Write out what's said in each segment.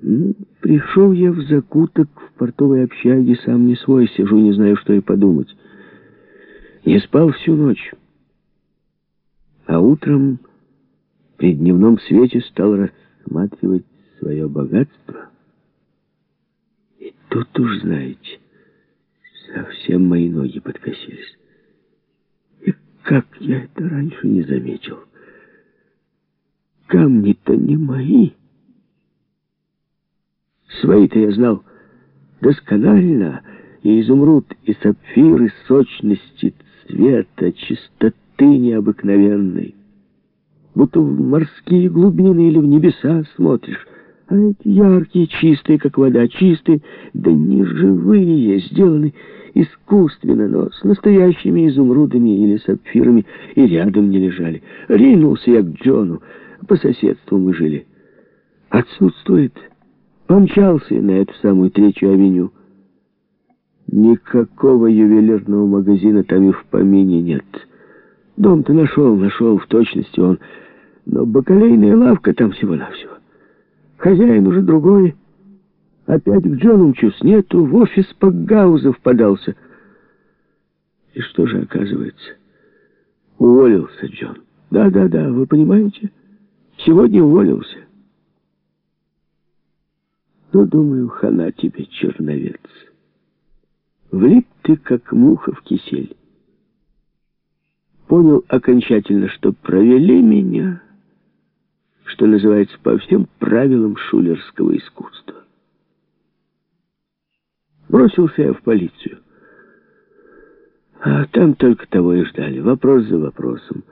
Ну, пришел я в закуток в портовой общаге, сам не свой, сижу, не знаю, что и подумать. Не спал всю ночь. А утром при дневном свете стал рассматривать свое богатство. И тут уж, знаете, совсем мои ноги подкосились. И как я это раньше не заметил. Камни-то не мои. Свои-то я знал досконально, и изумруд, и сапфир, и сочности цвета, чистоты необыкновенной. Будто в морские глубины или в небеса смотришь, а эти яркие, чистые, как вода, чистые, да не живые, сделаны искусственно, но с настоящими изумрудами или сапфирами и рядом не лежали. Ринулся я к Джону, по соседству мы жили. Отсутствует Помчался на эту самую Третью авеню. Никакого ювелирного магазина там и в помине нет. Дом-то нашел, нашел, в точности он. Но бакалейная лавка там всего-навсего. Хозяин уже другой. Опять к Джону мчусь. Нету, в офис Пакгаузов подался. И что же оказывается? Уволился Джон. Да-да-да, вы понимаете? Сегодня уволился. Ну, думаю, хана тебе, черновец. Влип ты, как муха в кисель. Понял окончательно, что провели меня, что называется, по всем правилам шулерского искусства. Бросился я в полицию. А там только того и ждали. Вопрос за вопросом.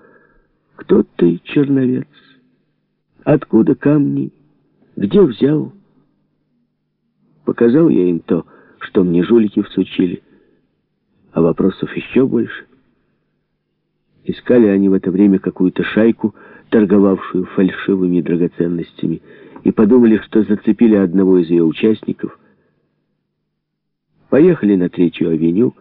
Кто ты, черновец? Откуда камни? Где взял? Показал я им то, что мне жулики всучили, а вопросов еще больше. Искали они в это время какую-то шайку, торговавшую фальшивыми драгоценностями, и подумали, что зацепили одного из ее участников. Поехали на Третью авеню.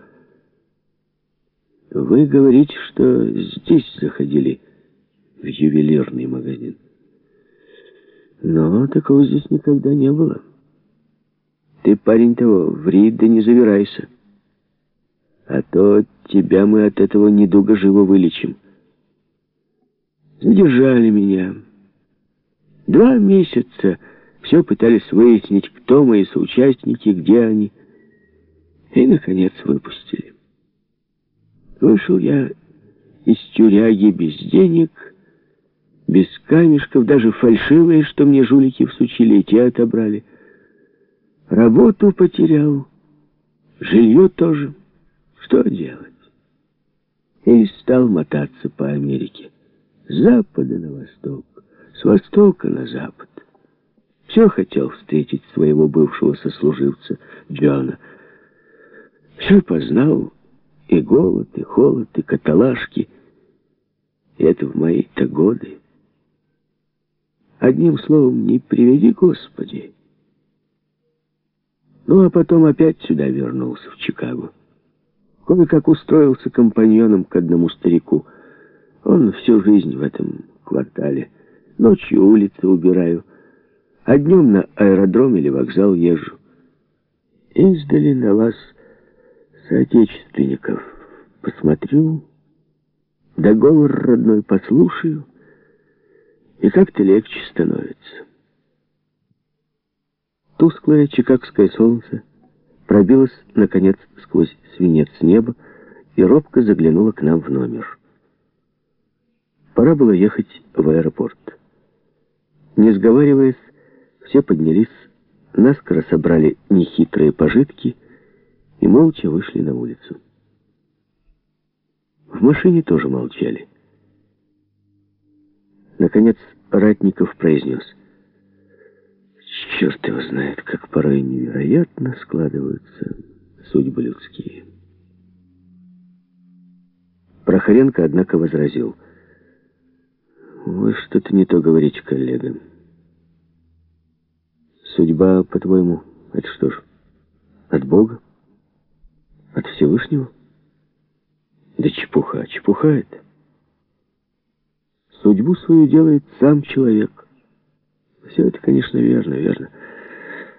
Вы говорите, что здесь заходили в ювелирный магазин. Но такого здесь никогда не было. Ты, парень того, ври да не завирайся. А то тебя мы от этого недуга живо вылечим. Задержали меня. Два месяца все пытались выяснить, кто мои соучастники, где они. И, наконец, выпустили. Вышел я из тюряги без денег, без камешков, даже фальшивые, что мне жулики всучили, и те отобрали. Работу потерял, жилье тоже. Что делать? И стал мотаться по Америке. С запада на восток, с востока на запад. Все хотел встретить своего бывшего сослуживца Джона. Все познал, и голод, и холод, и каталажки. И это в мои-то годы. Одним словом, не приведи, Господи. Ну, а потом опять сюда вернулся, в Чикаго. Кое-как устроился компаньоном к одному старику. Он всю жизнь в этом квартале. Ночью улицы убираю, а днем на аэродром или вокзал езжу. Издали на вас, соотечественников, посмотрю, да говор родной послушаю, и как-то легче становится. Тусклое чикагское солнце пробилось, наконец, сквозь свинец неба и робко заглянуло к нам в номер. Пора было ехать в аэропорт. Не сговариваясь, все поднялись, наскоро собрали нехитрые пожитки и молча вышли на улицу. В машине тоже молчали. Наконец Ратников произнес — Черт его знает, как порой невероятно складываются судьбы людские. Прохоренко, однако, возразил. Вы что-то не то говорите, коллега. Судьба, по-твоему, это что ж, от Бога? От Всевышнего? Да чепуха, чепуха это. Судьбу свою делает сам человек. Все это, конечно, верно, верно.